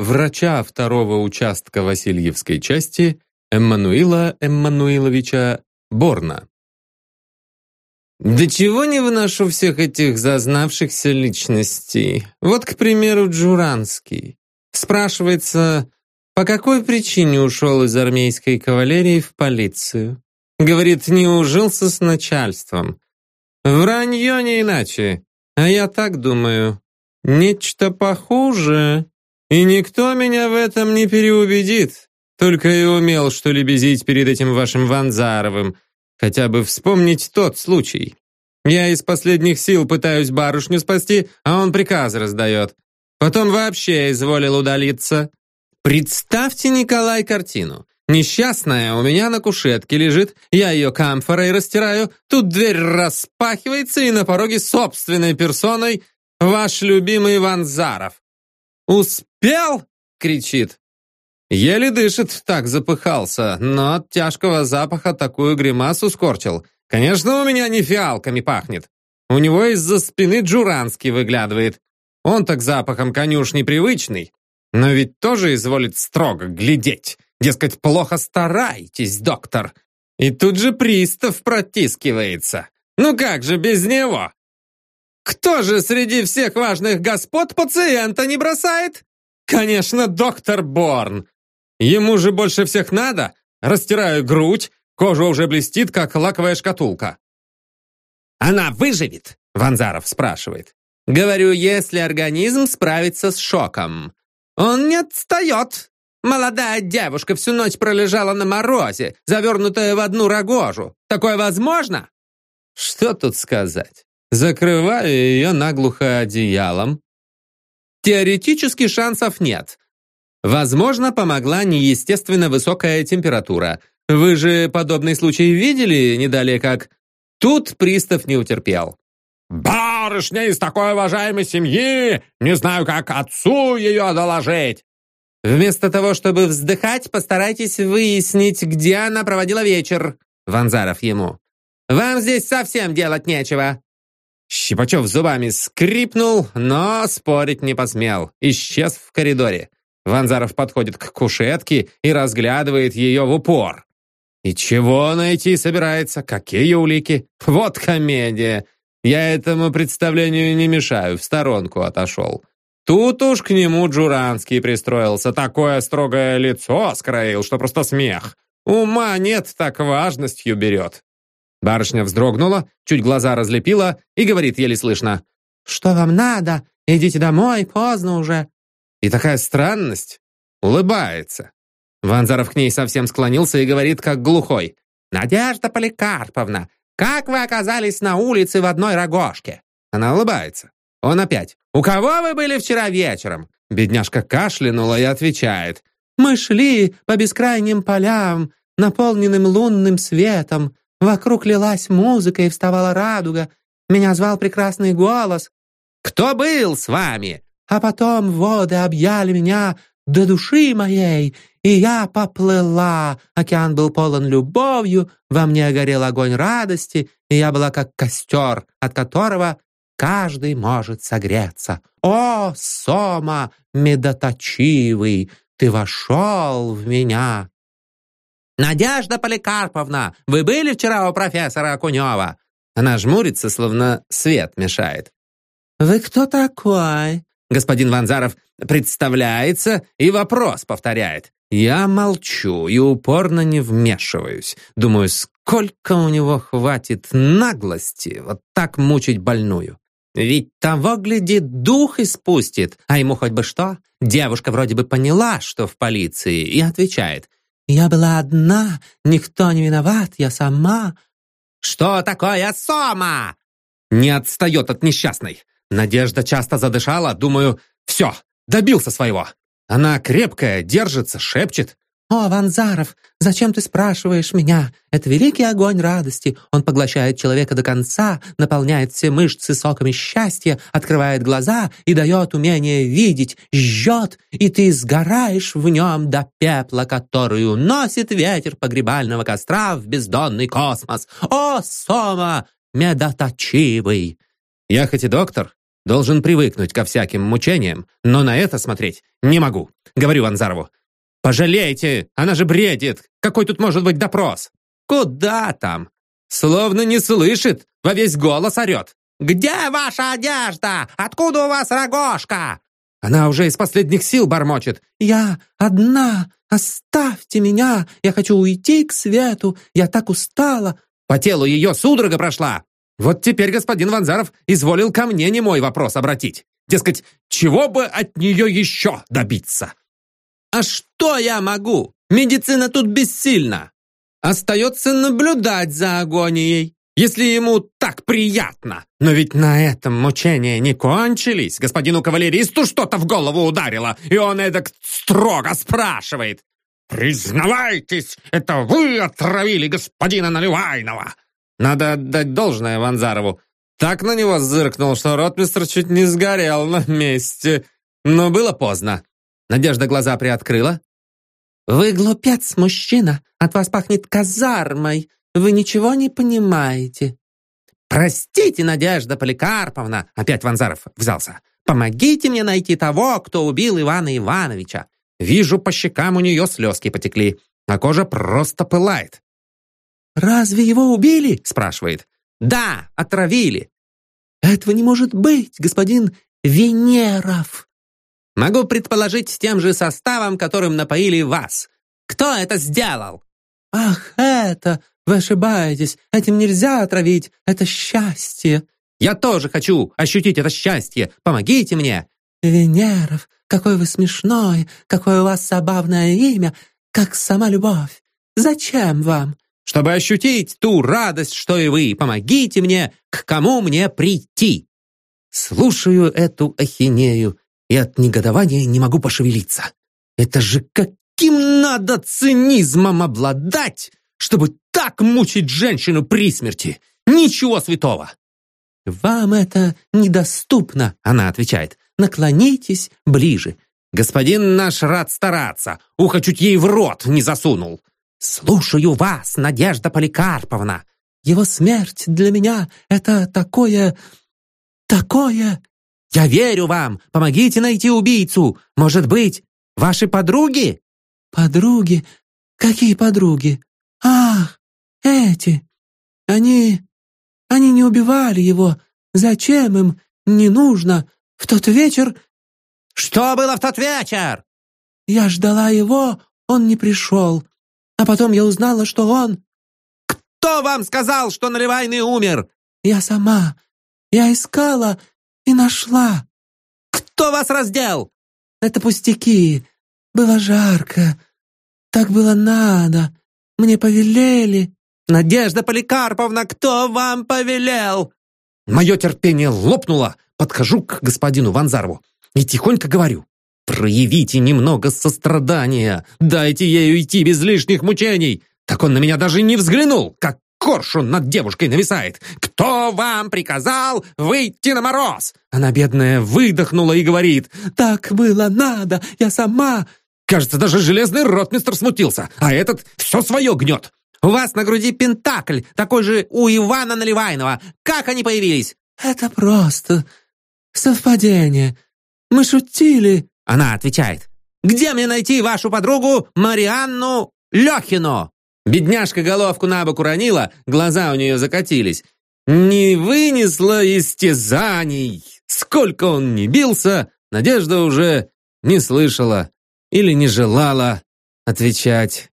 Врача второго участка Васильевской части Эммануила Эммануиловича Борна. Да чего не выношу всех этих зазнавшихся личностей. Вот, к примеру, Джуранский. Спрашивается, по какой причине ушел из армейской кавалерии в полицию? Говорит, не ужился с начальством. Вранье не иначе. А я так думаю, нечто похуже. И никто меня в этом не переубедит. Только и умел, что лебезить перед этим вашим Ванзаровым – Хотя бы вспомнить тот случай. Я из последних сил пытаюсь барышню спасти, а он приказ раздает. Потом вообще изволил удалиться. Представьте, Николай, картину. Несчастная у меня на кушетке лежит, я ее камфорой растираю, тут дверь распахивается, и на пороге собственной персоной ваш любимый Ванзаров. «Успел?» — кричит. Еле дышит, так запыхался, но от тяжкого запаха такую гримасу скорчил. Конечно, у меня не фиалками пахнет. У него из-за спины Джуранский выглядывает. Он так запахом конюш непривычный, но ведь тоже изволит строго глядеть. Дескать, плохо старайтесь, доктор. И тут же пристав протискивается. Ну как же без него? Кто же среди всех важных господ пациента не бросает? Конечно, доктор Борн. Ему же больше всех надо. Растираю грудь, кожа уже блестит, как лаковая шкатулка. «Она выживет?» — Ванзаров спрашивает. Говорю, если организм справится с шоком. Он не отстает. Молодая девушка всю ночь пролежала на морозе, завернутая в одну рогожу. Такое возможно? Что тут сказать? Закрываю ее наглухо одеялом. Теоретически шансов нет. Возможно, помогла неестественно высокая температура. Вы же подобный случай видели не далее как... Тут пристав не утерпел. «Барышня из такой уважаемой семьи! Не знаю, как отцу ее доложить!» «Вместо того, чтобы вздыхать, постарайтесь выяснить, где она проводила вечер», Ванзаров ему. «Вам здесь совсем делать нечего». Щипачев зубами скрипнул, но спорить не посмел. Исчез в коридоре. Ванзаров подходит к кушетке и разглядывает ее в упор. И чего найти собирается? Какие улики? Вот комедия. Я этому представлению не мешаю, в сторонку отошел. Тут уж к нему Джуранский пристроился, такое строгое лицо скроил, что просто смех. Ума нет, так важностью берет. Барышня вздрогнула, чуть глаза разлепила и говорит еле слышно. «Что вам надо? Идите домой, поздно уже». И такая странность. Улыбается. Ванзаров к ней совсем склонился и говорит, как глухой. «Надежда Поликарповна, как вы оказались на улице в одной рогожке?» Она улыбается. Он опять. «У кого вы были вчера вечером?» Бедняжка кашлянула и отвечает. «Мы шли по бескрайним полям, наполненным лунным светом. Вокруг лилась музыка и вставала радуга. Меня звал прекрасный голос. «Кто был с вами?» А потом воды объяли меня до души моей, и я поплыла. Океан был полон любовью, во мне горел огонь радости, и я была как костер, от которого каждый может согреться. О, Сома, медоточивый, ты вошел в меня. «Надежда Поликарповна, вы были вчера у профессора Окунева?» Она жмурится, словно свет мешает. «Вы кто такой?» Господин Ванзаров представляется и вопрос повторяет. Я молчу и упорно не вмешиваюсь. Думаю, сколько у него хватит наглости вот так мучить больную. Ведь того, глядит, дух испустит, а ему хоть бы что. Девушка вроде бы поняла, что в полиции, и отвечает. «Я была одна, никто не виноват, я сама». «Что такое Сома?» Не отстает от несчастной. Надежда часто задышала, думаю, все, добился своего. Она крепкая, держится, шепчет. «О, Ванзаров, зачем ты спрашиваешь меня? Это великий огонь радости. Он поглощает человека до конца, наполняет все мышцы соками счастья, открывает глаза и дает умение видеть, жжет, и ты сгораешь в нем до пепла, который уносит ветер погребального костра в бездонный космос. О, Сома, медоточивый!» Я хоть и доктор, Должен привыкнуть ко всяким мучениям, но на это смотреть не могу. Говорю Ванзарову. «Пожалейте, она же бредит! Какой тут может быть допрос?» «Куда там?» Словно не слышит, во весь голос орет. «Где ваша одежда? Откуда у вас рогожка?» Она уже из последних сил бормочет. «Я одна! Оставьте меня! Я хочу уйти к свету! Я так устала!» По телу ее судорога прошла. Вот теперь господин Ванзаров изволил ко мне не мой вопрос обратить. Дескать, чего бы от нее еще добиться? А что я могу? Медицина тут бессильна. Остается наблюдать за агонией, если ему так приятно. Но ведь на этом мучения не кончились. Господину кавалеристу что-то в голову ударило, и он эдак строго спрашивает. «Признавайтесь, это вы отравили господина Наливайного!» Надо отдать должное Ванзарову. Так на него зыркнул, что ротмистр чуть не сгорел на месте. Но было поздно. Надежда глаза приоткрыла, «Вы глупец, мужчина! От вас пахнет казармой! Вы ничего не понимаете!» «Простите, Надежда Поликарповна!» Опять Ванзаров взялся. «Помогите мне найти того, кто убил Ивана Ивановича!» Вижу, по щекам у нее слезки потекли, а кожа просто пылает. «Разве его убили?» спрашивает. «Да, отравили!» «Этого не может быть, господин Венеров!» Могу предположить с тем же составом, которым напоили вас. Кто это сделал?» «Ах, это! Вы ошибаетесь. Этим нельзя отравить. Это счастье». «Я тоже хочу ощутить это счастье. Помогите мне!» «Венеров, какой вы смешной! Какое у вас забавное имя! Как сама любовь! Зачем вам?» «Чтобы ощутить ту радость, что и вы. Помогите мне, к кому мне прийти!» Слушаю эту ахинею и от негодования не могу пошевелиться. Это же каким надо цинизмом обладать, чтобы так мучить женщину при смерти? Ничего святого! «Вам это недоступно», — она отвечает. «Наклонитесь ближе». «Господин наш рад стараться, ухо чуть ей в рот не засунул». «Слушаю вас, Надежда Поликарповна». «Его смерть для меня — это такое... такое...» Я верю вам! Помогите найти убийцу! Может быть, ваши подруги?» «Подруги? Какие подруги? Ах, эти! Они... они не убивали его. Зачем им? Не нужно. В тот вечер...» «Что было в тот вечер?» «Я ждала его, он не пришел. А потом я узнала, что он...» «Кто вам сказал, что Наливайный умер?» «Я сама. Я искала, и нашла. Кто вас раздел? Это пустяки. Было жарко. Так было надо. Мне повелели. Надежда Поликарповна, кто вам повелел? Мое терпение лопнуло. Подхожу к господину Ванзарову и тихонько говорю. Проявите немного сострадания. Дайте ей уйти без лишних мучений. Так он на меня даже не взглянул, как коршун над девушкой нависает. Кто вам приказал выйти на мороз?» Она, бедная, выдохнула и говорит. «Так было надо, я сама...» Кажется, даже железный ротмистр смутился, а этот все свое гнет. «У вас на груди пентакль, такой же у Ивана Наливайного. Как они появились?» «Это просто совпадение. Мы шутили». Она отвечает. «Где мне найти вашу подругу Марианну Лехину?» Бедняжка головку на бок уронила, глаза у нее закатились. Не вынесла истязаний. Сколько он ни бился, Надежда уже не слышала или не желала отвечать.